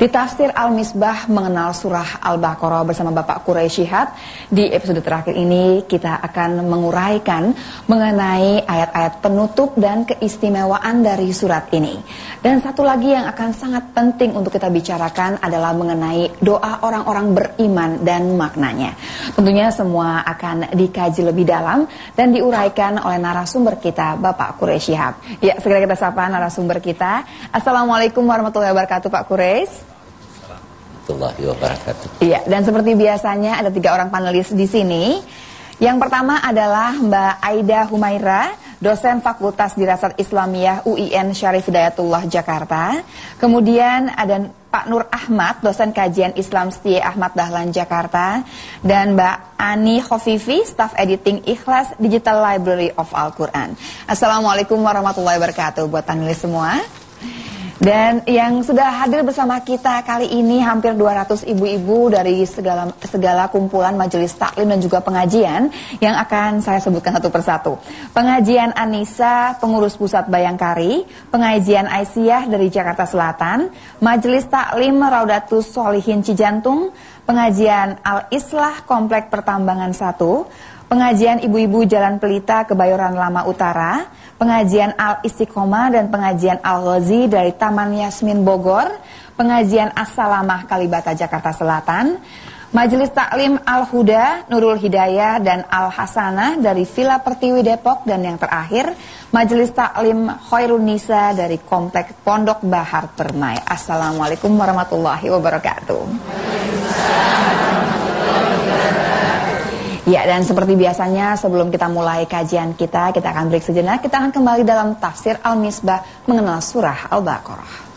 Di tafsir Al-Misbah mengenal surah Al-Baqarah bersama Bapak Quraisy Shihab, di episode terakhir ini kita akan menguraikan mengenai ayat-ayat penutup dan keistimewaan dari surat ini. Dan satu lagi yang akan sangat penting untuk kita bicarakan adalah mengenai doa orang-orang beriman dan maknanya. Tentunya semua akan dikaji lebih dalam dan diuraikan oleh narasumber kita Bapak Quraisy Shihab. Ya, segera kita sapa narasumber kita. Assalamualaikum warahmatullahi wabarakatuh Pak Quraisy warahmatullahi wabarakatuh. Iya, dan seperti biasanya ada tiga orang panelis di sini. Yang pertama adalah Mbak Aida Humaira, dosen Fakultas Dirasat Islamiyah UIN Syarif Hidayatullah Jakarta. Kemudian ada Pak Nur Ahmad, dosen kajian Islam Setia Ahmad Dahlan Jakarta. Dan Mbak Ani Khofifi, staff editing Ikhlas Digital Library of Al-Quran. Assalamualaikum warahmatullahi wabarakatuh buat panelis semua. Dan yang sudah hadir bersama kita kali ini hampir 200 ibu-ibu dari segala segala kumpulan majelis taklim dan juga pengajian yang akan saya sebutkan satu persatu. Pengajian Anissa, pengurus pusat Bayangkari, pengajian Aisyah dari Jakarta Selatan, Majelis Taklim Raudatus Solihin Cijantung, pengajian Al-Islah Komplek Pertambangan 1, pengajian Ibu-ibu Jalan Pelita Kebayoran Lama Utara, pengajian Al-Istiqomah dan pengajian Al-Ghazi dari Taman Yasmin Bogor, pengajian As-Salamah Kalibata Jakarta Selatan, Majelis Taklim Al-Huda, Nurul Hidayah dan Al-Hasanah dari Villa Pertiwi Depok dan yang terakhir Majelis Taklim Khairun Nisa dari Komplek Pondok Bahar Permai. Assalamualaikum warahmatullahi wabarakatuh. Ya, dan seperti biasanya sebelum kita mulai kajian kita, kita akan break sejenak. Kita akan kembali dalam tafsir Al-Misbah mengenal surah Al-Baqarah.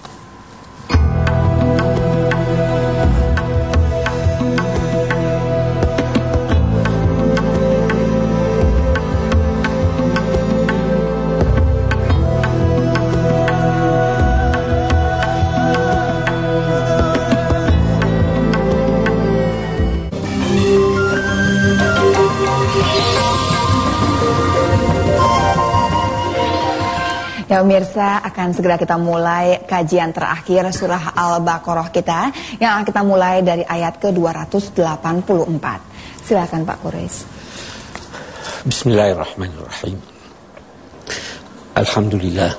Ya pemirsa akan segera kita mulai kajian terakhir surah Al-Baqarah kita yang akan kita mulai dari ayat ke-284. Silakan Pak Quraisy. Bismillahirrahmanirrahim. Alhamdulillah.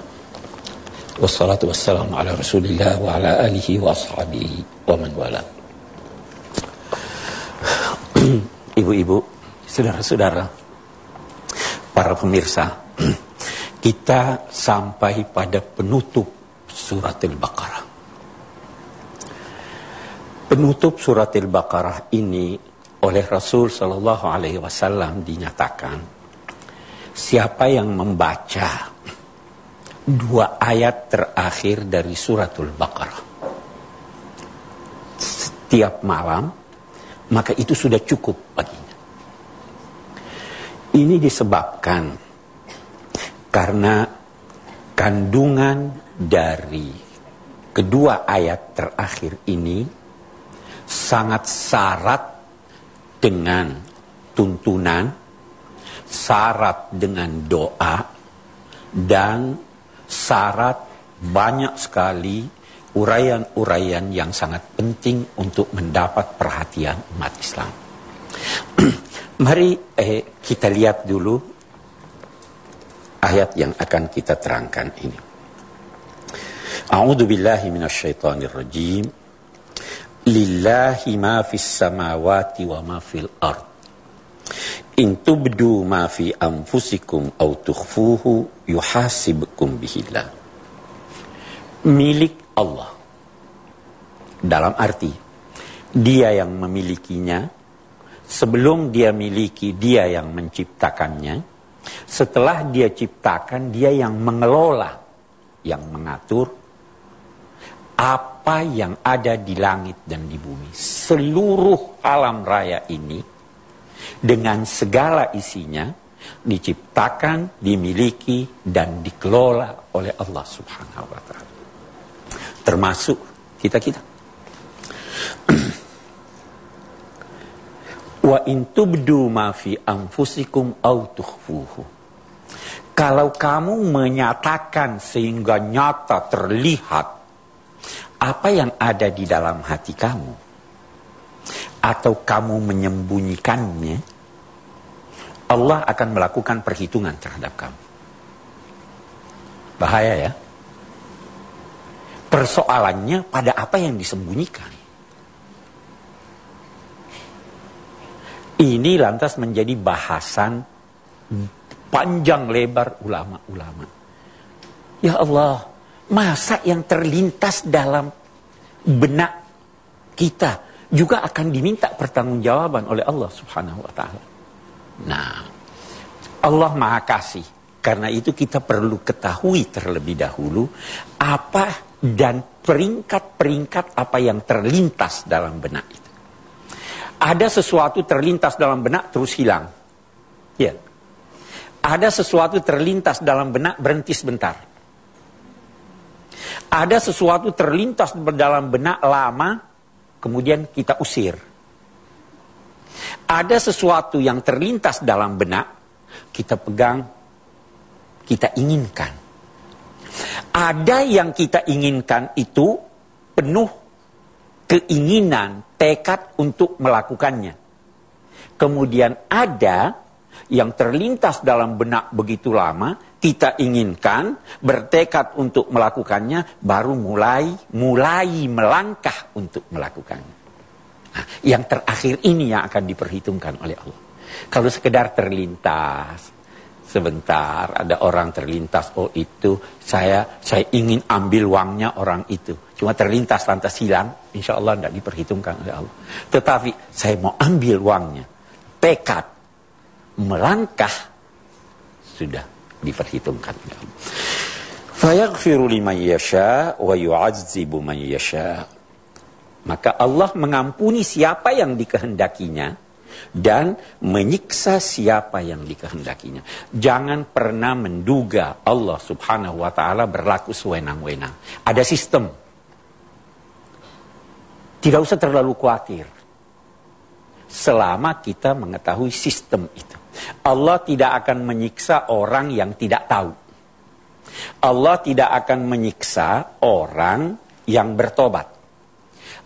Wassalatu wassalamu ala Rasulillah wa ala alihi wa ashabihi wa man wala. Ibu-ibu, saudara-saudara, para pemirsa kita sampai pada penutup surat Al-Baqarah. Penutup surat Al-Baqarah ini oleh Rasul Shallallahu Alaihi Wasallam dinyatakan siapa yang membaca dua ayat terakhir dari suratul Baqarah setiap malam maka itu sudah cukup baginya. Ini disebabkan karena kandungan dari kedua ayat terakhir ini sangat syarat dengan tuntunan, syarat dengan doa, dan syarat banyak sekali uraian-uraian yang sangat penting untuk mendapat perhatian umat Islam. Mari eh, kita lihat dulu ayat yang akan kita terangkan ini. A'udzu billahi minasyaitonir rajim. Lillahi ma fis samawati wa ma fil ard. In tubdu ma fi anfusikum aw tukhfuhu yuhasibkum bihillah. Milik Allah. Dalam arti dia yang memilikinya sebelum dia miliki dia yang menciptakannya setelah dia ciptakan, dia yang mengelola, yang mengatur apa yang ada di langit dan di bumi. Seluruh alam raya ini dengan segala isinya diciptakan, dimiliki dan dikelola oleh Allah Subhanahu wa taala. Termasuk kita-kita. Wa in tubdu ma fi anfusikum tukhfuhu. Kalau kamu menyatakan sehingga nyata terlihat apa yang ada di dalam hati kamu, atau kamu menyembunyikannya, Allah akan melakukan perhitungan terhadap kamu. Bahaya ya. Persoalannya pada apa yang disembunyikan. Ini lantas menjadi bahasan panjang lebar ulama-ulama. Ya Allah, masa yang terlintas dalam benak kita juga akan diminta pertanggungjawaban oleh Allah Subhanahu wa taala. Nah, Allah Maha Kasih. Karena itu kita perlu ketahui terlebih dahulu apa dan peringkat-peringkat apa yang terlintas dalam benak itu. Ada sesuatu terlintas dalam benak terus hilang. Ya. Ada sesuatu terlintas dalam benak berhenti sebentar. Ada sesuatu terlintas dalam benak lama kemudian kita usir. Ada sesuatu yang terlintas dalam benak kita pegang kita inginkan. Ada yang kita inginkan itu penuh keinginan, tekad untuk melakukannya. Kemudian ada yang terlintas dalam benak begitu lama, kita inginkan, bertekad untuk melakukannya, baru mulai mulai melangkah untuk melakukannya. Nah, yang terakhir ini yang akan diperhitungkan oleh Allah. Kalau sekedar terlintas, sebentar ada orang terlintas, oh itu saya saya ingin ambil uangnya orang itu. Cuma terlintas lantas hilang, insya Allah tidak diperhitungkan oleh Allah. Tetapi saya mau ambil uangnya, tekad melangkah sudah diperhitungkan Fayaghfiru liman yasha wa yu'azzibu man yasha. Maka Allah mengampuni siapa yang dikehendakinya dan menyiksa siapa yang dikehendakinya. Jangan pernah menduga Allah Subhanahu wa taala berlaku sewenang-wenang. Ada sistem. Tidak usah terlalu khawatir. Selama kita mengetahui sistem itu. Allah tidak akan menyiksa orang yang tidak tahu. Allah tidak akan menyiksa orang yang bertobat.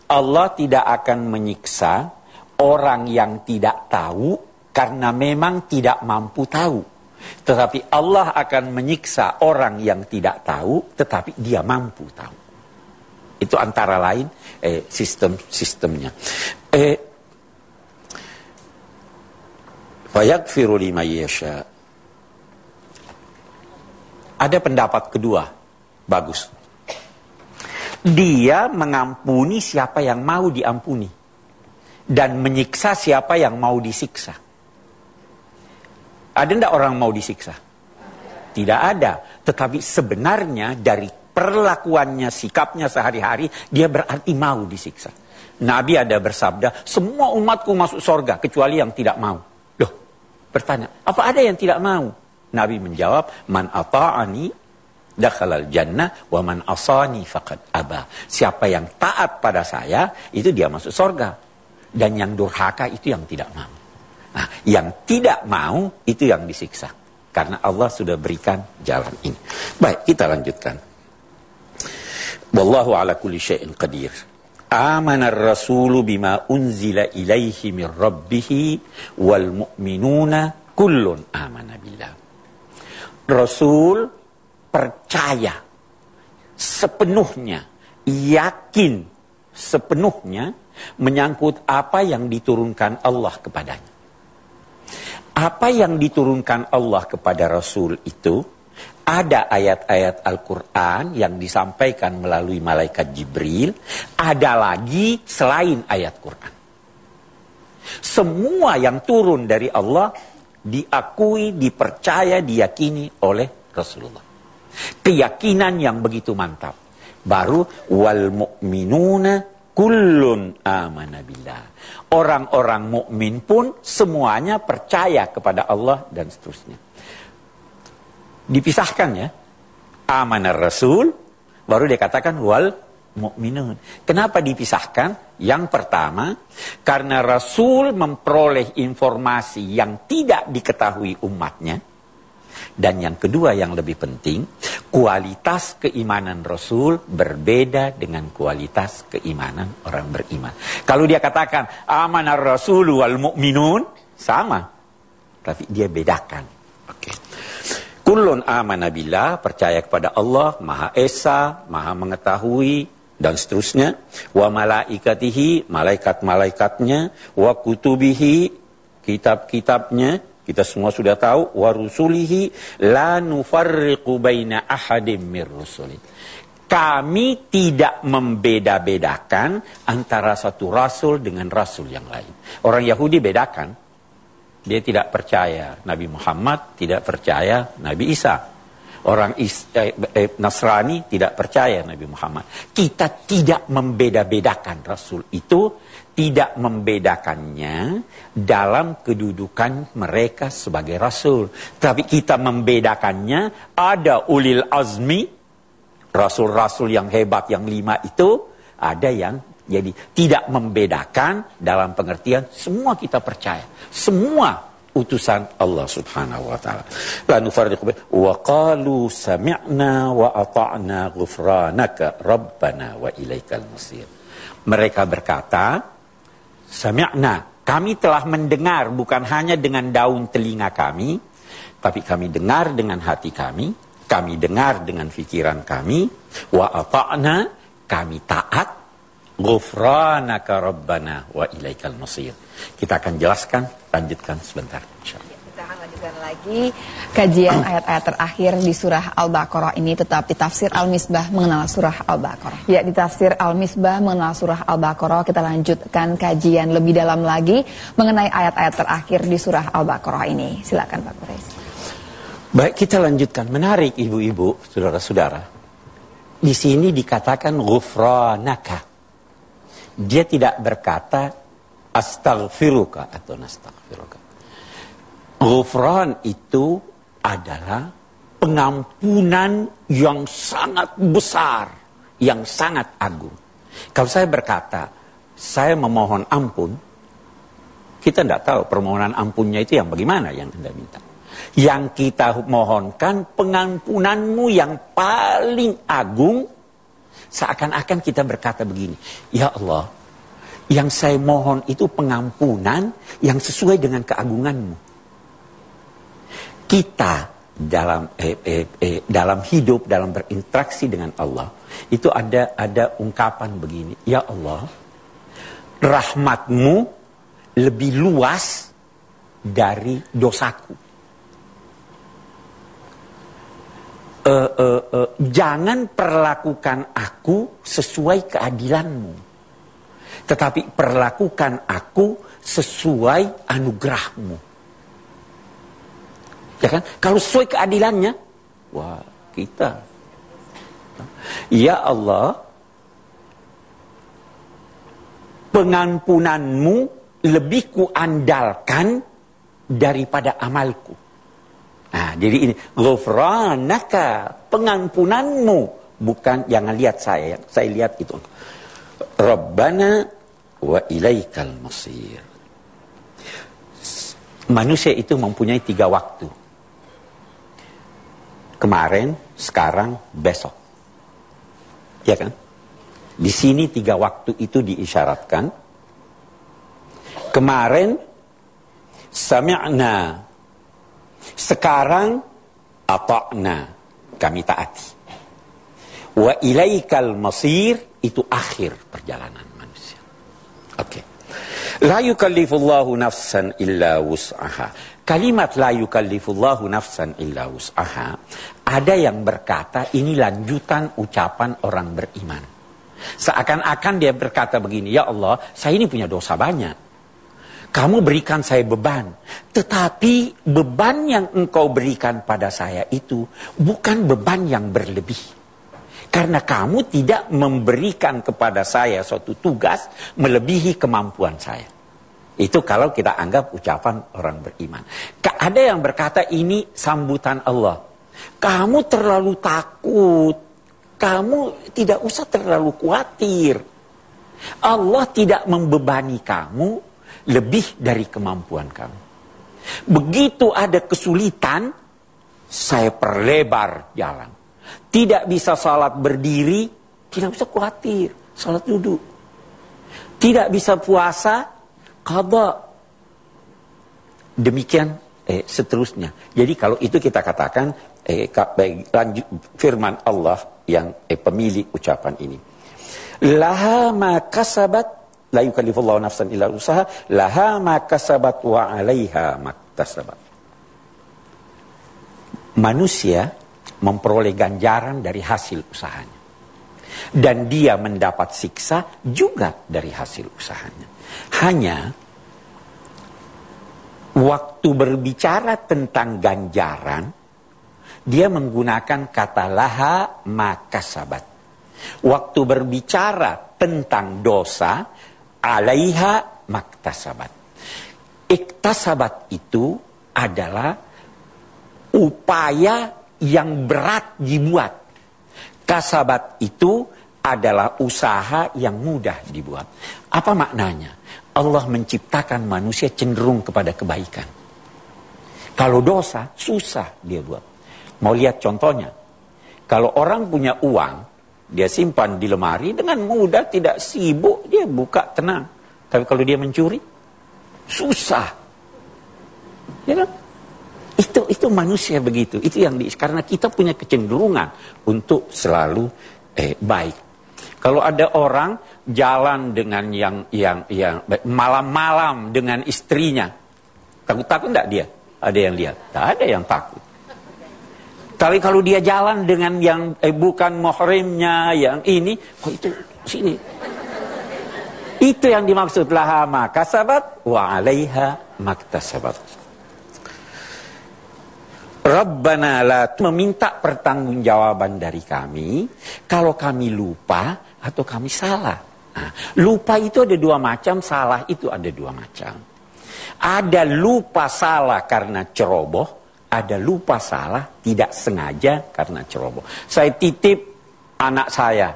Allah tidak akan menyiksa orang yang tidak tahu karena memang tidak mampu tahu. Tetapi Allah akan menyiksa orang yang tidak tahu tetapi dia mampu tahu. Itu antara lain eh, sistem-sistemnya. Eh, liman yasha. Ada pendapat kedua, bagus. Dia mengampuni siapa yang mau diampuni dan menyiksa siapa yang mau disiksa. Ada ndak orang mau disiksa? Tidak ada. Tetapi sebenarnya dari perlakuannya, sikapnya sehari-hari, dia berarti mau disiksa. Nabi ada bersabda, semua umatku masuk sorga kecuali yang tidak mau bertanya, apa ada yang tidak mau? Nabi menjawab, man ata'ani dakhalal jannah wa man asani faqad aba. Siapa yang taat pada saya, itu dia masuk surga. Dan yang durhaka itu yang tidak mau. Nah, yang tidak mau itu yang disiksa. Karena Allah sudah berikan jalan ini. Baik, kita lanjutkan. Wallahu ala kulli syai'in qadir. Amanar rasulu bima unzila ilaihi min rabbihi wal mu'minuna kullun amana billah. Rasul percaya sepenuhnya, yakin sepenuhnya menyangkut apa yang diturunkan Allah kepadanya. Apa yang diturunkan Allah kepada Rasul itu ada ayat-ayat Al-Quran yang disampaikan melalui malaikat Jibril, ada lagi selain ayat Quran. Semua yang turun dari Allah diakui, dipercaya, diyakini oleh Rasulullah. Keyakinan yang begitu mantap. Baru wal mu'minuna kullun amana billah. Orang-orang mukmin pun semuanya percaya kepada Allah dan seterusnya dipisahkan ya. Amanar Rasul, baru dia katakan wal mukminun. Kenapa dipisahkan? Yang pertama, karena Rasul memperoleh informasi yang tidak diketahui umatnya. Dan yang kedua yang lebih penting, kualitas keimanan Rasul berbeda dengan kualitas keimanan orang beriman. Kalau dia katakan amanar Rasul wal mu'minun, sama. Tapi dia bedakan. Oke. Okay. Kullun amana billah, percaya kepada Allah, Maha Esa, Maha mengetahui, dan seterusnya wa malaikatihi malaikat-malaikatnya wa kutubihi kitab-kitabnya kita semua sudah tahu wa rusulihi la nufarriqu baina ahadim mir rusuli kami tidak membeda-bedakan antara satu rasul dengan rasul yang lain. Orang Yahudi bedakan. Dia tidak percaya Nabi Muhammad, tidak percaya Nabi Isa. Orang is, eh, eh, Nasrani tidak percaya Nabi Muhammad. Kita tidak membeda-bedakan Rasul itu, tidak membedakannya dalam kedudukan mereka sebagai Rasul. Tapi kita membedakannya ada ulil azmi, Rasul-Rasul yang hebat yang lima itu, ada yang jadi tidak membedakan dalam pengertian semua kita percaya. Semua utusan Allah Subhanahu wa taala. La nufarriqu wa qalu sami'na wa ata'na ghufranaka rabbana wa ilaikal masir. Mereka berkata, sami'na, kami telah mendengar bukan hanya dengan daun telinga kami, tapi kami dengar dengan hati kami, kami dengar dengan pikiran kami, wa ata'na, kami taat, ghufranaka rabbana wa ilaikal masir. Kita akan jelaskan lanjutkan sebentar. Ya, lanjutkan lagi kajian ayat-ayat terakhir di surah Al-Baqarah ini tetap di tafsir Al-Misbah mengenal surah Al-Baqarah. Ya, di tafsir Al-Misbah mengenal surah Al-Baqarah kita lanjutkan kajian lebih dalam lagi mengenai ayat-ayat terakhir di surah Al-Baqarah ini. Silakan Pak Quraish. Baik, kita lanjutkan. Menarik ibu-ibu, saudara-saudara. Di sini dikatakan ghufranaka. Dia tidak berkata astaghfiruka atau nastaghfiruka. Ghufran itu adalah pengampunan yang sangat besar, yang sangat agung. Kalau saya berkata, saya memohon ampun, kita tidak tahu permohonan ampunnya itu yang bagaimana yang Anda minta. Yang kita mohonkan pengampunanmu yang paling agung, seakan-akan kita berkata begini, Ya Allah, yang saya mohon itu pengampunan yang sesuai dengan keagunganmu. Kita dalam eh, eh, eh, dalam hidup, dalam berinteraksi dengan Allah, itu ada ada ungkapan begini, Ya Allah, rahmatmu lebih luas dari dosaku. Uh, uh, uh, jangan perlakukan aku sesuai keadilanmu tetapi perlakukan aku sesuai anugerahmu. Ya kan? Kalau sesuai keadilannya, wah kita. Ya Allah, pengampunanmu lebih kuandalkan daripada amalku. Nah, jadi ini ghufranaka, pengampunanmu bukan jangan lihat saya, saya lihat itu. Rabbana wa ilaikal masir. Manusia itu mempunyai tiga waktu. Kemarin, sekarang, besok. Ya kan? Di sini tiga waktu itu diisyaratkan. Kemarin, sami'na. Sekarang, ata'na. Kami taati. Wa ilaikal masir, itu akhir perjalanan. Oke. Okay. La yukallifullahu nafsan illa wus'aha. Kalimat la yukallifullahu nafsan illa wus'aha. Ada yang berkata ini lanjutan ucapan orang beriman. Seakan-akan dia berkata begini, Ya Allah, saya ini punya dosa banyak. Kamu berikan saya beban. Tetapi beban yang engkau berikan pada saya itu bukan beban yang berlebih. Karena kamu tidak memberikan kepada saya suatu tugas melebihi kemampuan saya. Itu kalau kita anggap ucapan orang beriman. Ada yang berkata ini sambutan Allah. Kamu terlalu takut. Kamu tidak usah terlalu khawatir. Allah tidak membebani kamu lebih dari kemampuan kamu. Begitu ada kesulitan, saya perlebar jalan. Tidak bisa salat berdiri, tidak bisa khawatir, salat duduk. Tidak bisa puasa, kada. Demikian eh, seterusnya. Jadi kalau itu kita katakan eh, lanjut firman Allah yang eh, pemilik ucapan ini. Laha ma kasabat la yukallifullahu nafsan illa usaha laha ma kasabat wa 'alaiha maktasabat. Manusia memperoleh ganjaran dari hasil usahanya. Dan dia mendapat siksa juga dari hasil usahanya. Hanya waktu berbicara tentang ganjaran, dia menggunakan kata laha makasabat. Waktu berbicara tentang dosa, alaiha maktasabat. Iktasabat itu adalah upaya yang berat dibuat. Kasabat itu adalah usaha yang mudah dibuat. Apa maknanya? Allah menciptakan manusia cenderung kepada kebaikan. Kalau dosa, susah dia buat. Mau lihat contohnya? Kalau orang punya uang, dia simpan di lemari dengan mudah, tidak sibuk, dia buka tenang. Tapi kalau dia mencuri, susah. Ya kan? Itu itu manusia begitu. Itu yang di, karena kita punya kecenderungan untuk selalu eh, baik. Kalau ada orang jalan dengan yang yang yang malam-malam dengan istrinya, takut-takut enggak dia? Ada yang lihat? Tak ada yang takut. Tapi kalau dia jalan dengan yang eh, bukan muhrimnya, yang ini, kok itu sini. Itu yang dimaksud laha maka sabat wa alaiha maktasabat. Rabbana la meminta pertanggungjawaban dari kami kalau kami lupa atau kami salah. Nah, lupa itu ada dua macam, salah itu ada dua macam. Ada lupa salah karena ceroboh, ada lupa salah tidak sengaja karena ceroboh. Saya titip anak saya,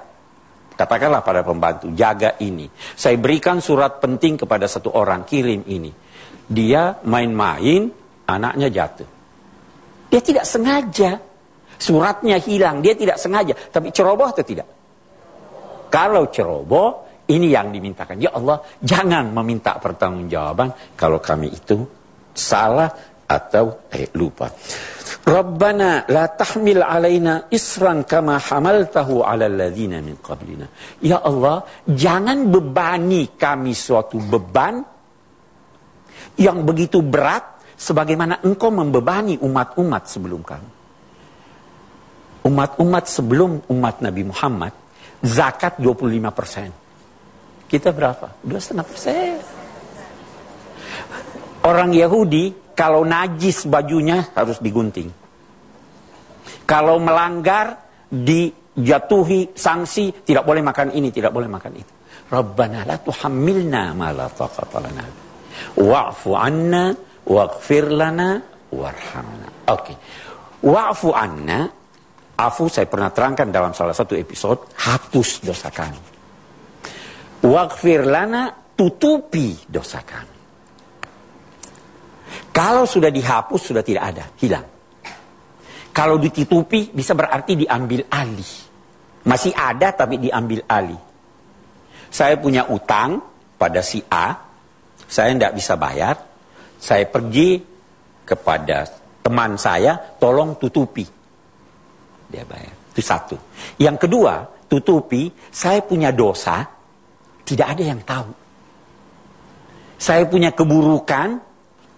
katakanlah pada pembantu, jaga ini. Saya berikan surat penting kepada satu orang, kirim ini. Dia main-main, anaknya jatuh. Dia tidak sengaja. Suratnya hilang, dia tidak sengaja. Tapi ceroboh atau tidak? Kalau ceroboh, ini yang dimintakan. Ya Allah, jangan meminta pertanggungjawaban kalau kami itu salah atau eh, lupa. Rabbana la tahmil alaina isran kama hamaltahu ala alladhina min qablina. Ya Allah, jangan bebani kami suatu beban yang begitu berat sebagaimana engkau membebani umat-umat sebelum kamu. Umat-umat sebelum umat Nabi Muhammad, zakat 25 persen. Kita berapa? 2,5 persen. Orang Yahudi, kalau najis bajunya harus digunting. Kalau melanggar, dijatuhi sanksi, tidak boleh makan ini, tidak boleh makan itu. Rabbana la tuhammilna ma la taqata lana. Wa'fu anna Waghfir lana warhamna. Oke. Wa'fu anna, afu saya pernah terangkan dalam salah satu episode, hapus dosa kami. Waghfir lana, tutupi dosa kami. Kalau sudah dihapus, sudah tidak ada, hilang. Kalau ditutupi, bisa berarti diambil alih. Masih ada tapi diambil alih. Saya punya utang pada si A, saya tidak bisa bayar, saya pergi kepada teman saya, tolong tutupi. Dia bayar. Itu satu. Yang kedua, tutupi, saya punya dosa, tidak ada yang tahu. Saya punya keburukan,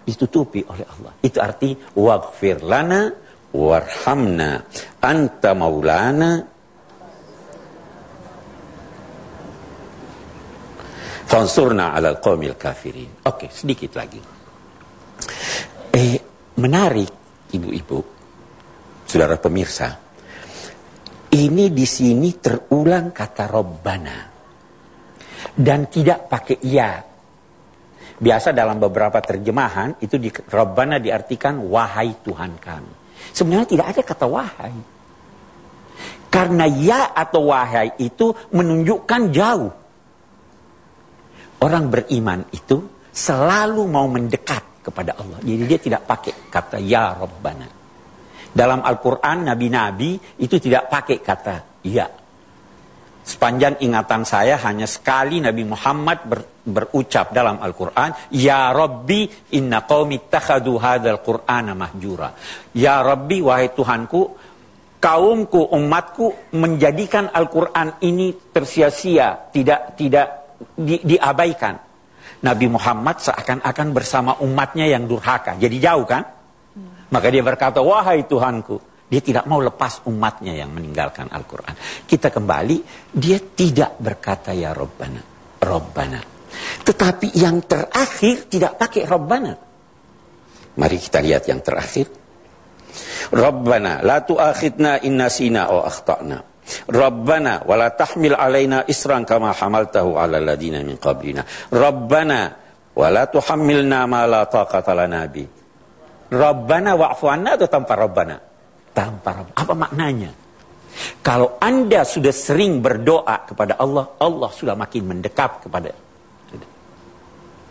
ditutupi oleh Allah. Itu arti, waghfir lana, warhamna, anta maulana, fansurna ala qawmil kafirin. Oke, sedikit lagi. Eh, menarik, ibu-ibu, saudara pemirsa. Ini di sini terulang kata Robbana. Dan tidak pakai ya. Biasa dalam beberapa terjemahan, itu di, Robbana diartikan wahai Tuhan kami. Sebenarnya tidak ada kata wahai. Karena ya atau wahai itu menunjukkan jauh. Orang beriman itu selalu mau mendekat kepada Allah. Jadi dia tidak pakai kata ya Rabbana. Dalam Al-Quran, nabi-nabi itu tidak pakai kata iya. Sepanjang ingatan saya hanya sekali Nabi Muhammad ber, berucap dalam Al-Quran, Ya Rabbi inna qawmi takhadu hadal Qur'ana mahjura. Ya Rabbi, wahai Tuhanku, kaumku, umatku menjadikan Al-Quran ini tersia-sia, tidak tidak di, diabaikan. Nabi Muhammad seakan-akan bersama umatnya yang durhaka. Jadi jauh kan? Maka dia berkata, wahai Tuhanku, dia tidak mau lepas umatnya yang meninggalkan Al-Quran. Kita kembali, dia tidak berkata ya Rabbana. Rabbana. Tetapi yang terakhir tidak pakai Rabbana. Mari kita lihat yang terakhir. Rabbana la tu'akhidna inna sina o akhtana. Rabbana wa la tahmil alaina isran kama hamaltahu ala ladina min qablina. Rabbana wa la tuhammilna ma la taqata lana bi. Rabbana wa'fu anna atau tanpa Rabbana? tanpa Rabb. Apa maknanya? Kalau Anda sudah sering berdoa kepada Allah, Allah sudah makin mendekat kepada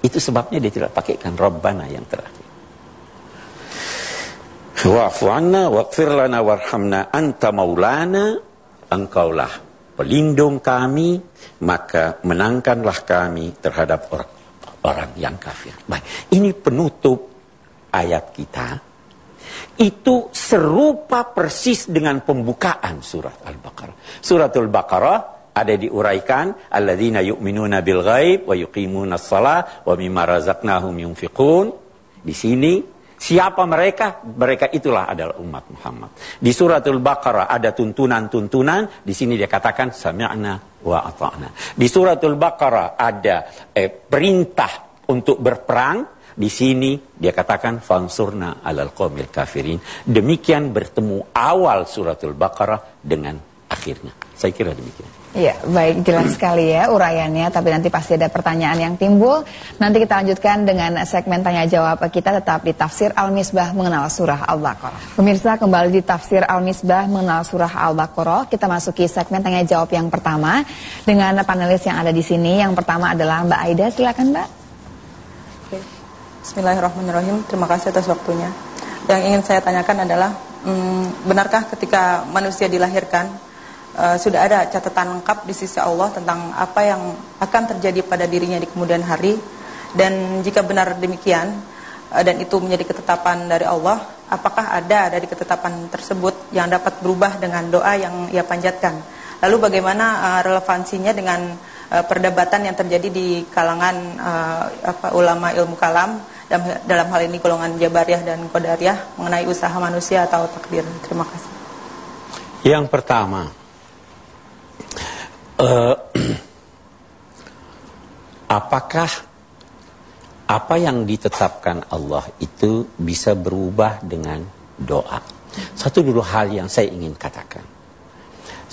itu sebabnya dia tidak pakaikan Rabbana yang terakhir. Wa'fu anna waghfir lana warhamna anta maulana engkaulah pelindung kami maka menangkanlah kami terhadap orang orang yang kafir. Baik, ini penutup ayat kita itu serupa persis dengan pembukaan surat Al-Baqarah. Surat Al-Baqarah ada diuraikan alladzina yu'minuna bil ghaib wa yuqimuna shalah wa mimma razaqnahum yunfiqun. Di sini siapa mereka? Mereka itulah adalah umat Muhammad. Di surat Al-Baqarah ada tuntunan-tuntunan, di sini dia katakan sami'na wa ata'na. Di surat Al-Baqarah ada eh, perintah untuk berperang, di sini dia katakan fansurna alal qawmil kafirin. Demikian bertemu awal suratul Baqarah dengan akhirnya. Saya kira demikian. Iya, baik jelas sekali ya uraiannya, tapi nanti pasti ada pertanyaan yang timbul. Nanti kita lanjutkan dengan segmen tanya jawab kita tetap di Tafsir Al-Misbah mengenal surah Al-Baqarah. Pemirsa kembali di Tafsir Al-Misbah mengenal surah Al-Baqarah. Kita masuki segmen tanya jawab yang pertama dengan panelis yang ada di sini. Yang pertama adalah Mbak Aida, silakan Mbak. Bismillahirrahmanirrahim. Terima kasih atas waktunya. Yang ingin saya tanyakan adalah, hmm, benarkah ketika manusia dilahirkan uh, sudah ada catatan lengkap di sisi Allah tentang apa yang akan terjadi pada dirinya di kemudian hari? Dan jika benar demikian uh, dan itu menjadi ketetapan dari Allah, apakah ada dari ketetapan tersebut yang dapat berubah dengan doa yang ia panjatkan? Lalu bagaimana uh, relevansinya dengan uh, perdebatan yang terjadi di kalangan uh, apa, ulama ilmu kalam dalam, hal ini golongan Jabariyah dan Qadariyah mengenai usaha manusia atau takdir. Terima kasih. Yang pertama, uh, apakah apa yang ditetapkan Allah itu bisa berubah dengan doa? Satu dulu hal yang saya ingin katakan.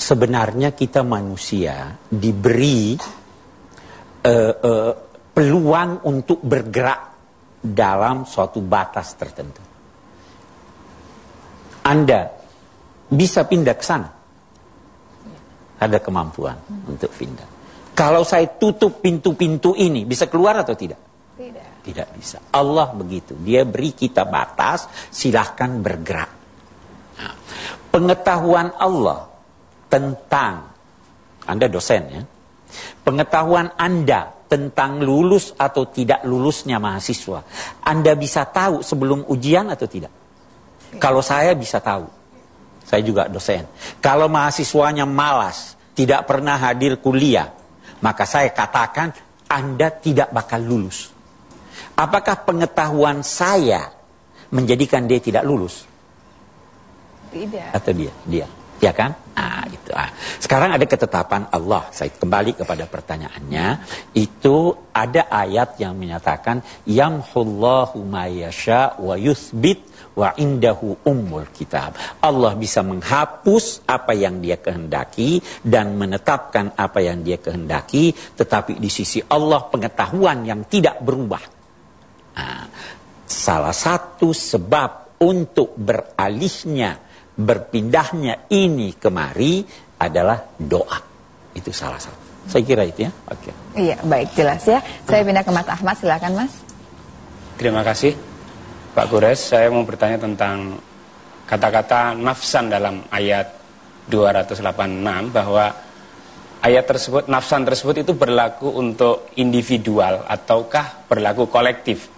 Sebenarnya kita manusia diberi uh, uh, peluang untuk bergerak dalam suatu batas tertentu. Anda bisa pindah ke sana. Ada kemampuan hmm. untuk pindah. Kalau saya tutup pintu-pintu ini, bisa keluar atau tidak? Tidak. Tidak bisa. Allah begitu. Dia beri kita batas, silahkan bergerak. Nah, pengetahuan Allah tentang, Anda dosen ya, pengetahuan Anda tentang lulus atau tidak lulusnya mahasiswa. Anda bisa tahu sebelum ujian atau tidak? Kalau saya bisa tahu. Saya juga dosen. Kalau mahasiswanya malas, tidak pernah hadir kuliah, maka saya katakan Anda tidak bakal lulus. Apakah pengetahuan saya menjadikan dia tidak lulus? Tidak. Atau dia? Dia. Ya kan? Nah, itu. Ah. Sekarang ada ketetapan Allah. Saya kembali kepada pertanyaannya. Itu ada ayat yang menyatakan yamhullahu ma yasha wa yuthbit wa indahu ummul kitab. Allah bisa menghapus apa yang dia kehendaki dan menetapkan apa yang dia kehendaki, tetapi di sisi Allah pengetahuan yang tidak berubah. Nah, salah satu sebab untuk beralihnya berpindahnya ini kemari adalah doa. Itu salah satu. Saya kira itu ya. Oke. Okay. Iya, baik jelas ya. Saya pindah ke Mas Ahmad, silakan Mas. Terima kasih Pak Gures. Saya mau bertanya tentang kata-kata nafsan dalam ayat 286 bahwa ayat tersebut nafsan tersebut itu berlaku untuk individual ataukah berlaku kolektif.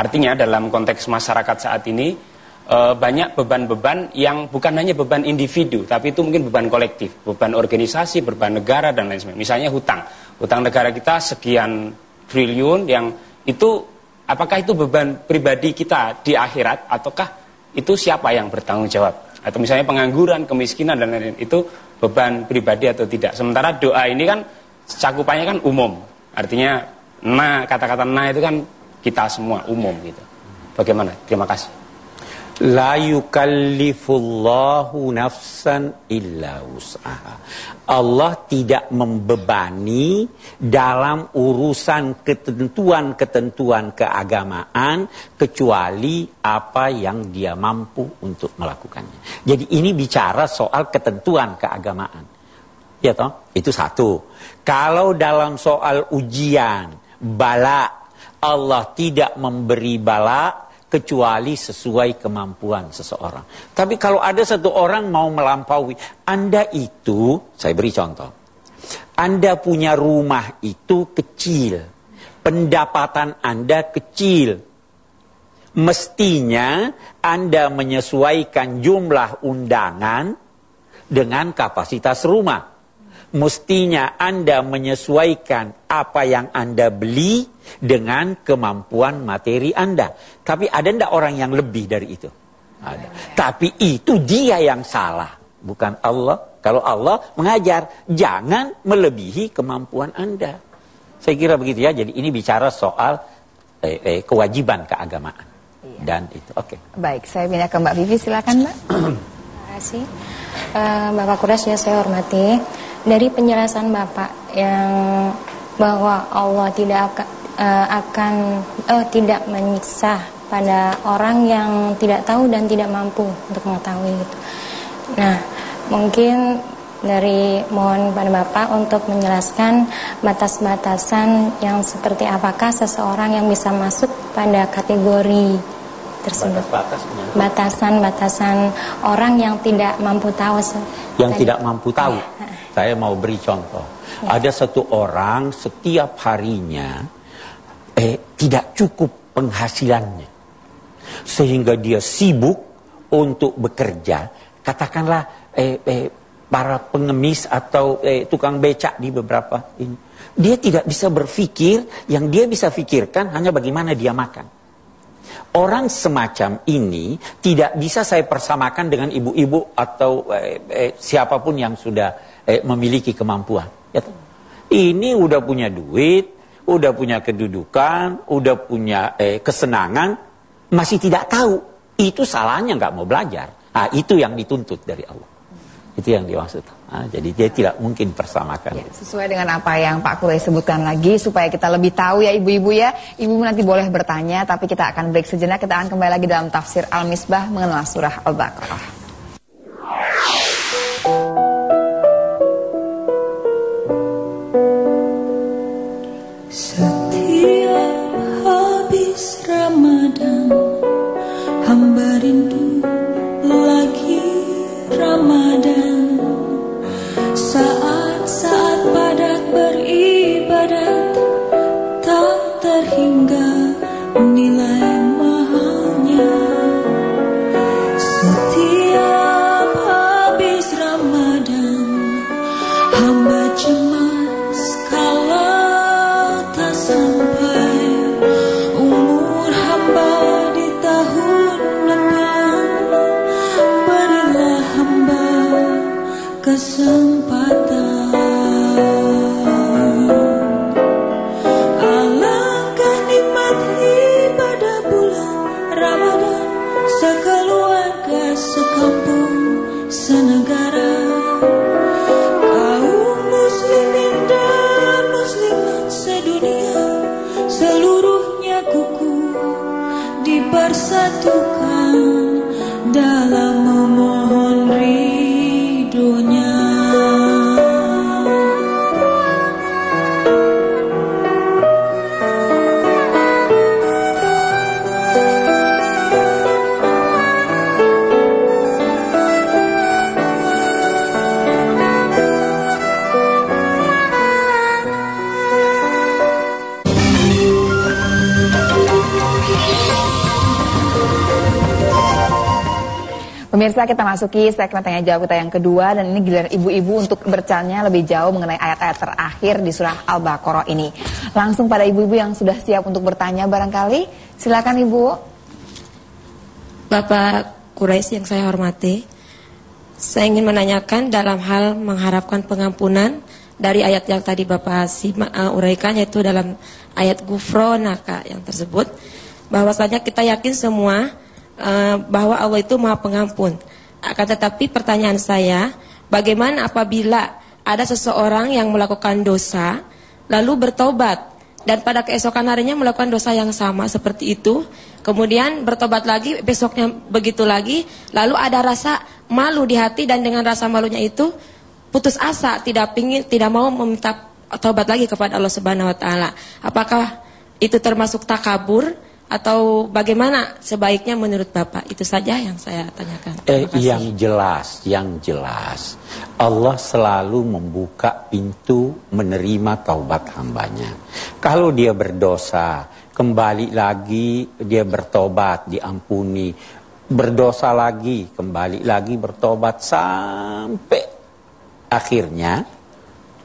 Artinya dalam konteks masyarakat saat ini e, banyak beban-beban yang bukan hanya beban individu tapi itu mungkin beban kolektif, beban organisasi, beban negara dan lain sebagainya. Misalnya hutang. Hutang negara kita sekian triliun yang itu apakah itu beban pribadi kita di akhirat ataukah itu siapa yang bertanggung jawab atau misalnya pengangguran, kemiskinan dan lain-lain itu beban pribadi atau tidak. Sementara doa ini kan cakupannya kan umum. Artinya na kata-kata na itu kan kita semua umum gitu. Bagaimana? Terima kasih. La yukallifullahu nafsan illa wus'aha. Allah tidak membebani dalam urusan ketentuan-ketentuan keagamaan kecuali apa yang dia mampu untuk melakukannya. Jadi ini bicara soal ketentuan keagamaan. Ya toh? Itu satu. Kalau dalam soal ujian, bala, Allah tidak memberi bala kecuali sesuai kemampuan seseorang. Tapi kalau ada satu orang mau melampaui, Anda itu, saya beri contoh. Anda punya rumah itu kecil. Pendapatan Anda kecil. Mestinya Anda menyesuaikan jumlah undangan dengan kapasitas rumah. Mestinya Anda menyesuaikan apa yang Anda beli dengan kemampuan materi Anda. Tapi ada ndak orang yang lebih dari itu? Ada. Tapi itu dia yang salah, bukan Allah. Kalau Allah mengajar, jangan melebihi kemampuan Anda. Saya kira begitu ya. Jadi ini bicara soal eh, eh, kewajiban keagamaan. Iya. Dan itu, oke. Okay. Baik, saya pindah ke Mbak Vivi, silakan Mbak. Terima kasih. Uh, Bapak Kuras ya saya hormati. Dari penjelasan Bapak yang bahwa Allah tidak akan uh, akan uh, tidak menyiksa pada orang yang tidak tahu dan tidak mampu untuk mengetahui itu. Nah, mungkin dari mohon pada Bapak untuk menjelaskan batas-batasan yang seperti apakah seseorang yang bisa masuk pada kategori tersebut. Batasan-batasan orang yang tidak mampu tahu. Yang tadi. tidak mampu tahu. Ya. Saya mau beri contoh. Ya. Ada satu orang setiap harinya eh, tidak cukup penghasilannya. Sehingga dia sibuk untuk bekerja. Katakanlah eh, eh, para pengemis atau eh, tukang becak di beberapa ini. Dia tidak bisa berpikir, yang dia bisa pikirkan hanya bagaimana dia makan. Orang semacam ini tidak bisa saya persamakan dengan ibu-ibu atau eh, eh, siapa pun yang sudah eh, memiliki kemampuan. Ya, ini udah punya duit, udah punya kedudukan, udah punya eh, kesenangan, masih tidak tahu. Itu salahnya nggak mau belajar. Nah, itu yang dituntut dari Allah. Itu yang dimaksud. Nah, jadi dia tidak mungkin persamakan. Ya, sesuai dengan apa yang Pak Kurai sebutkan lagi, supaya kita lebih tahu ya ibu-ibu ya. Ibu nanti boleh bertanya, tapi kita akan break sejenak. Kita akan kembali lagi dalam tafsir Al-Misbah mengenal surah Al-Baqarah. Pemirsa kita masuki segmen tanya jawab kita yang kedua dan ini giliran ibu-ibu untuk bercanya lebih jauh mengenai ayat-ayat terakhir di surah Al-Baqarah ini. Langsung pada ibu-ibu yang sudah siap untuk bertanya barangkali, silakan Ibu. Bapak Quraisy yang saya hormati, saya ingin menanyakan dalam hal mengharapkan pengampunan dari ayat yang tadi Bapak Sima uh, uraikan yaitu dalam ayat gufronaka yang tersebut bahwasanya kita yakin semua uh, bahwa Allah itu Maha Pengampun. Akan tetapi pertanyaan saya, bagaimana apabila ada seseorang yang melakukan dosa lalu bertobat dan pada keesokan harinya melakukan dosa yang sama seperti itu, kemudian bertobat lagi, besoknya begitu lagi, lalu ada rasa malu di hati dan dengan rasa malunya itu putus asa, tidak pingin, tidak mau meminta tobat lagi kepada Allah Subhanahu wa taala. Apakah itu termasuk takabur atau bagaimana sebaiknya menurut Bapak? Itu saja yang saya tanyakan. Eh, yang jelas, yang jelas, Allah selalu membuka pintu menerima taubat hambanya. Kalau dia berdosa, kembali lagi dia bertobat, diampuni, berdosa lagi, kembali lagi bertobat sampai akhirnya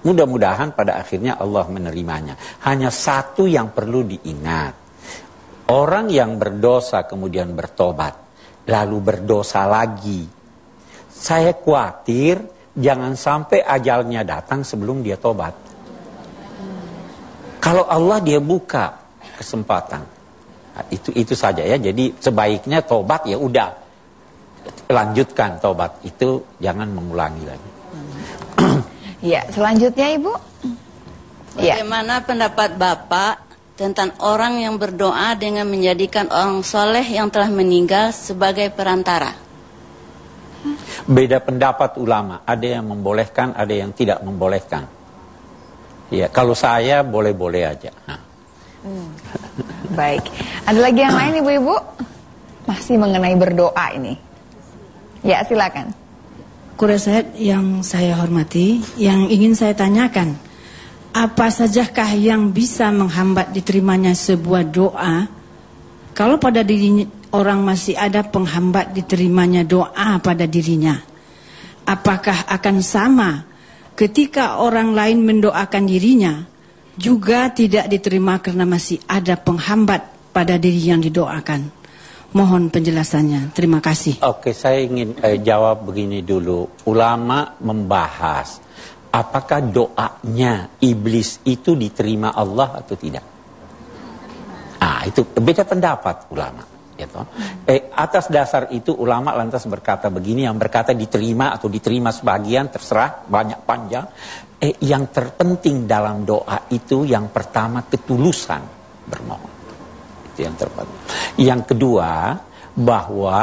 mudah-mudahan pada akhirnya Allah menerimanya. Hanya satu yang perlu diingat Orang yang berdosa kemudian bertobat, lalu berdosa lagi. Saya khawatir jangan sampai ajalnya datang sebelum dia tobat. Kalau Allah dia buka kesempatan. Nah, itu itu saja ya. Jadi sebaiknya tobat ya udah lanjutkan tobat itu jangan mengulangi lagi. Ya, selanjutnya Ibu. Bagaimana ya. pendapat Bapak tentang orang yang berdoa dengan menjadikan orang soleh yang telah meninggal sebagai perantara. Beda pendapat ulama, ada yang membolehkan, ada yang tidak membolehkan. Ya, kalau saya boleh-boleh aja. Hmm. Baik, ada lagi yang lain ibu-ibu? Masih mengenai berdoa ini. Ya, silakan. Kureset yang saya hormati, yang ingin saya tanyakan apa sajakah yang bisa menghambat diterimanya sebuah doa? Kalau pada diri orang masih ada penghambat diterimanya doa pada dirinya apakah akan sama ketika orang lain mendoakan dirinya? Juga tidak diterima karena masih ada penghambat pada diri yang didoakan. Mohon penjelasannya. Terima kasih. Oke saya ingin eh, jawab begini dulu. Ulama membahas apakah doanya iblis itu diterima Allah atau tidak? Ah, itu beda pendapat ulama. Gitu. Eh, atas dasar itu ulama lantas berkata begini, yang berkata diterima atau diterima sebagian terserah banyak panjang. Eh, yang terpenting dalam doa itu yang pertama ketulusan bermohon. Itu yang terpenting. Yang kedua bahwa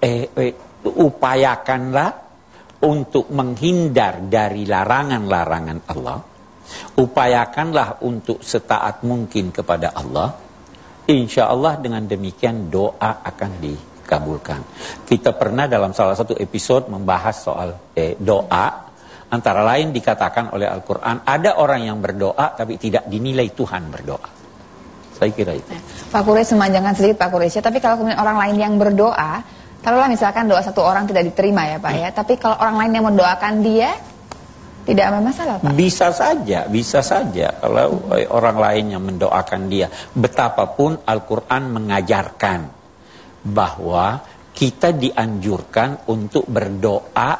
eh, eh, upayakanlah untuk menghindar dari larangan-larangan Allah, upayakanlah untuk setaat mungkin kepada Allah. Insya Allah dengan demikian doa akan dikabulkan. Kita pernah dalam salah satu episode membahas soal eh, doa. Antara lain dikatakan oleh Al-Quran, ada orang yang berdoa tapi tidak dinilai Tuhan berdoa. Saya kira itu. Pak Kuris semanjangan sedikit Pak Kuris, tapi kalau kemudian orang lain yang berdoa, Taruhlah misalkan doa satu orang tidak diterima ya Pak ya, tapi kalau orang lain yang mendoakan dia tidak ada masalah Pak. Bisa saja, bisa saja kalau orang lain yang mendoakan dia. Betapapun Al-Qur'an mengajarkan bahwa kita dianjurkan untuk berdoa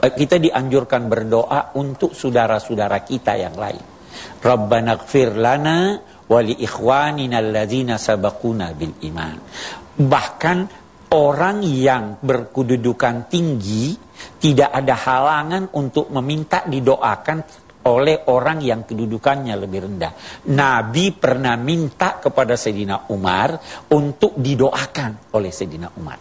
eh, kita dianjurkan berdoa untuk saudara-saudara kita yang lain. Rabbana gfir lana wa li ikhwanina alladzina sabaquna bil iman. Bahkan orang yang berkedudukan tinggi tidak ada halangan untuk meminta didoakan oleh orang yang kedudukannya lebih rendah. Nabi pernah minta kepada Sayyidina Umar untuk didoakan oleh Sayyidina Umar.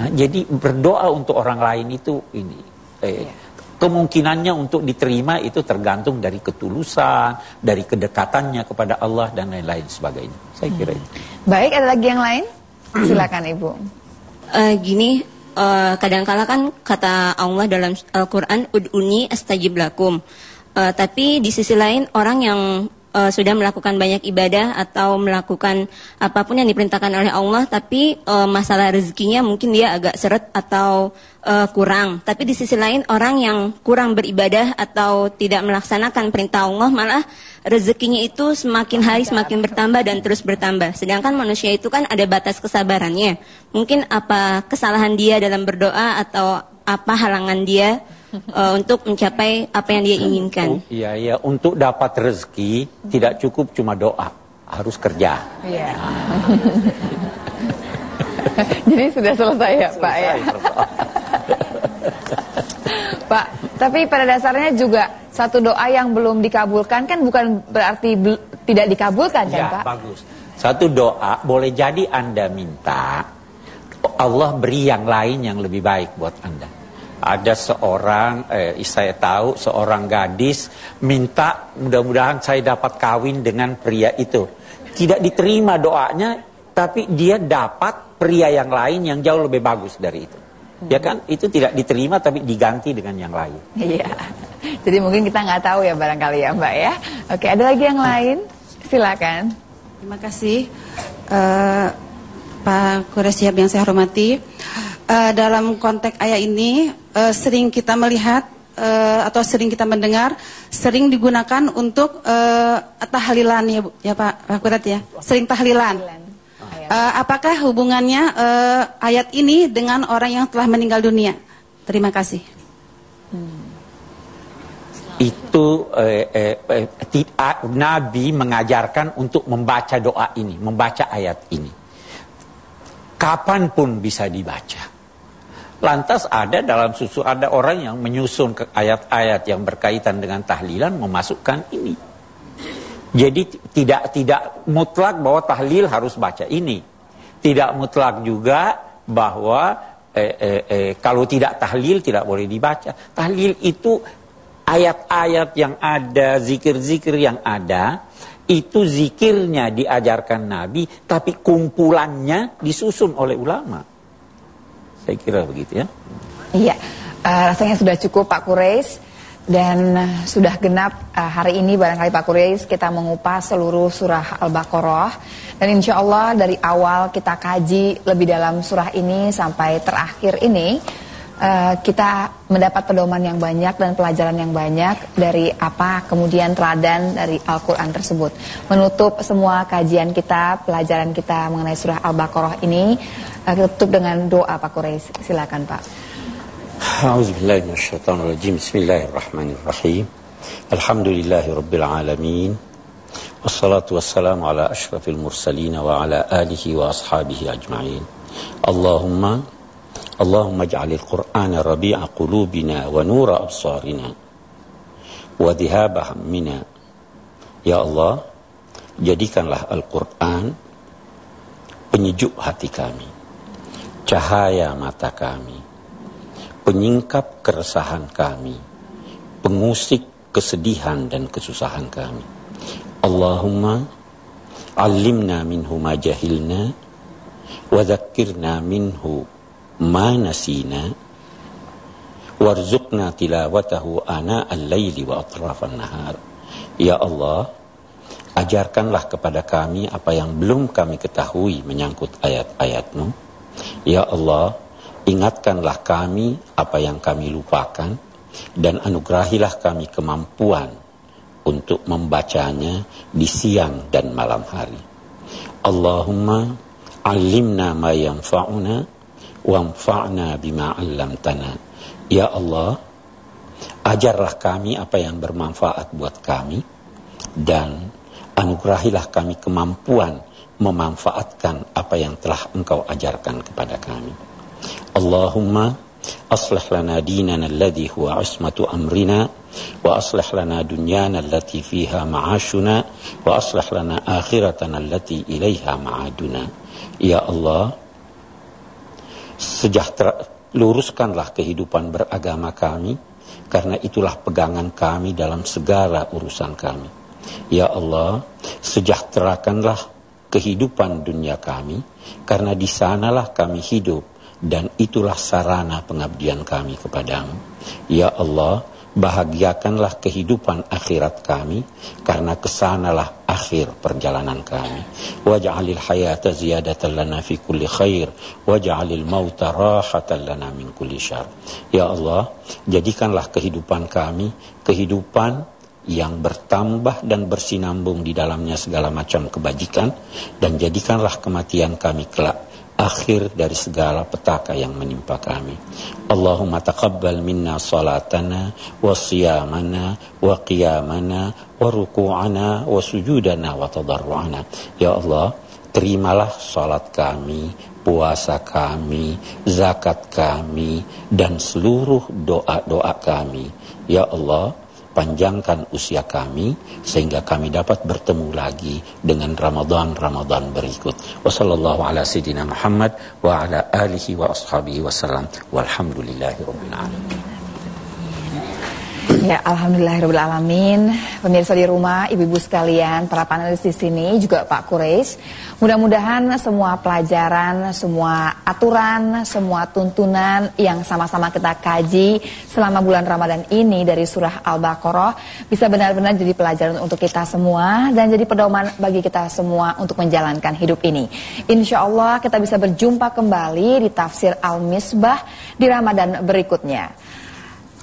Nah, jadi berdoa untuk orang lain itu ini eh, iya. kemungkinannya untuk diterima itu tergantung dari ketulusan, dari kedekatannya kepada Allah dan lain-lain sebagainya. Saya kira hmm. itu. Baik, ada lagi yang lain? Silakan Ibu. Uh, gini, uh, kadang-kala kan kata Allah dalam Al-Quran, Ud'uni astajib lakum. Uh, tapi di sisi lain orang yang uh, sudah melakukan banyak ibadah atau melakukan apa pun yang diperintahkan oleh Allah, tapi uh, masalah rezekinya mungkin dia agak seret atau uh, kurang. Tapi di sisi lain orang yang kurang beribadah atau tidak melaksanakan perintah Allah malah rezekinya itu semakin hari semakin bertambah dan terus bertambah. Sedangkan manusia itu kan ada batas kesabarannya. Mungkin apa kesalahan dia dalam berdoa atau apa halangan dia uh, untuk mencapai apa yang dia inginkan. Oh, iya, iya. Untuk dapat rezeki tidak cukup cuma doa, harus kerja. Iya. Jadi sudah selesai ya selesai, Pak ya. Pak, tapi pada dasarnya juga satu doa yang belum dikabulkan kan bukan berarti tidak dikabulkan kan ya, Pak? bagus. Satu doa boleh jadi Anda minta Allah beri yang lain yang lebih baik buat Anda ada seorang eh, saya tahu seorang gadis minta mudah-mudahan saya dapat kawin dengan pria itu. Tidak diterima doanya tapi dia dapat pria yang lain yang jauh lebih bagus dari itu. Ya kan? Itu tidak diterima tapi diganti dengan yang lain. Iya. Jadi mungkin kita nggak tahu ya barangkali ya mbak ya. Oke ada lagi yang lain? Silakan. Terima kasih. Uh, Pak Kuresiab yang saya hormati. Uh, dalam konteks ayat ini uh, sering kita melihat uh, atau sering kita mendengar sering digunakan untuk uh, tahlilan ya Bu, ya Pak Pak ya. Sering tahlilan. Uh, apakah hubungannya uh, ayat ini dengan orang yang telah meninggal dunia? Terima kasih. Hmm. Itu eh, eh, eh, Nabi mengajarkan untuk membaca doa ini, membaca ayat ini. Kapan pun bisa dibaca. Lantas ada dalam susu ada orang yang menyusun ayat-ayat yang berkaitan dengan tahlilan memasukkan ini. Jadi tidak tidak mutlak bahwa tahlil harus baca ini. Tidak mutlak juga bahwa eh, eh, eh, kalau tidak tahlil tidak boleh dibaca. Tahlil itu ayat-ayat yang ada, zikir-zikir yang ada, itu zikirnya diajarkan Nabi, tapi kumpulannya disusun oleh ulama. Saya kira begitu ya. Iya, uh, rasanya sudah cukup Pak Kureis dan uh, sudah genap uh, hari ini barangkali Pak Kureis kita mengupas seluruh surah Al-Baqarah dan insya Allah dari awal kita kaji lebih dalam surah ini sampai terakhir ini uh, kita mendapat pedoman yang banyak dan pelajaran yang banyak dari apa kemudian teladan dari Al-Quran tersebut. Menutup semua kajian kita, pelajaran kita mengenai surah Al-Baqarah ini, uh, kita tutup dengan doa Pak Quraisy. Silakan Pak. A'udzubillahiminasyaitonirrajim. Bismillahirrahmanirrahim. Alhamdulillahirabbil Wassalatu wassalamu ala asyrafil mursalin wa ala alihi wa ashabihi ajma'in. Allahumma Allahumma ja'alil Qur'ana rabi'a qulubina wa nura absarina wa dhihaba hammina. Ya Allah, jadikanlah Al-Qur'an penyejuk hati kami, cahaya mata kami, penyingkap keresahan kami, pengusik kesedihan dan kesusahan kami. Allahumma alimna minhu ma jahilna wa minhu ma nasina warzuqna tilawatahu ana al-laili wa atrafan nahar. Ya Allah, ajarkanlah kepada kami apa yang belum kami ketahui menyangkut ayat-ayatmu. Ya Allah, ingatkanlah kami apa yang kami lupakan dan anugerahilah kami kemampuan untuk membacanya di siang dan malam hari. Allahumma alimna ma yanfa'una Wamfa'na bima 'allamtana. Ya Allah, ajarlah kami apa yang bermanfaat buat kami dan anugerahilah kami kemampuan memanfaatkan apa yang telah Engkau ajarkan kepada kami. Allahumma aslih lana dinana alladhi huwa ismatu amrina wa aslih lana dunyana allati fiha ma'ashuna wa aslih lana akhiratana allati ilaiha ma'aduna. Ya Allah, sejahtera luruskanlah kehidupan beragama kami karena itulah pegangan kami dalam segala urusan kami. Ya Allah sejahterakanlah kehidupan dunia kami karena di sanalah kami hidup dan itulah sarana pengabdian kami kepadamu. Ya Allah Bahagiakanlah kehidupan akhirat kami karena ke sanalah akhir perjalanan kami. Waj'alil hayata ziyadatan lana fi kulli khair waj'alil mauta rahatan lana min kulli syar. Ya Allah, jadikanlah kehidupan kami kehidupan yang bertambah dan bersinambung di dalamnya segala macam kebajikan dan jadikanlah kematian kami kelak akhir dari segala petaka yang menimpa kami. Allahumma taqabbal minna salatana wa siyamana wa qiyamana wa ruku'ana wa sujudana wa tadarru'ana. Ya Allah, terimalah salat kami, puasa kami, zakat kami, dan seluruh doa-doa kami. Ya Allah, panjangkan usia kami sehingga kami dapat bertemu lagi dengan Ramadan-Ramadan berikut. Wassallallahu ala sayyidina Muhammad wa ala alihi wa ashabihi wasallam. Walhamdulillahi rabbil alamin. Ya, alhamdulillahirobbilalamin. Pemirsa di rumah, ibu-ibu sekalian, para panelis di sini juga Pak Kureis. Mudah-mudahan semua pelajaran, semua aturan, semua tuntunan yang sama-sama kita kaji selama bulan Ramadan ini dari surah Al-Baqarah bisa benar-benar jadi pelajaran untuk kita semua dan jadi pedoman bagi kita semua untuk menjalankan hidup ini. Insya Allah kita bisa berjumpa kembali di tafsir Al-Misbah di Ramadan berikutnya.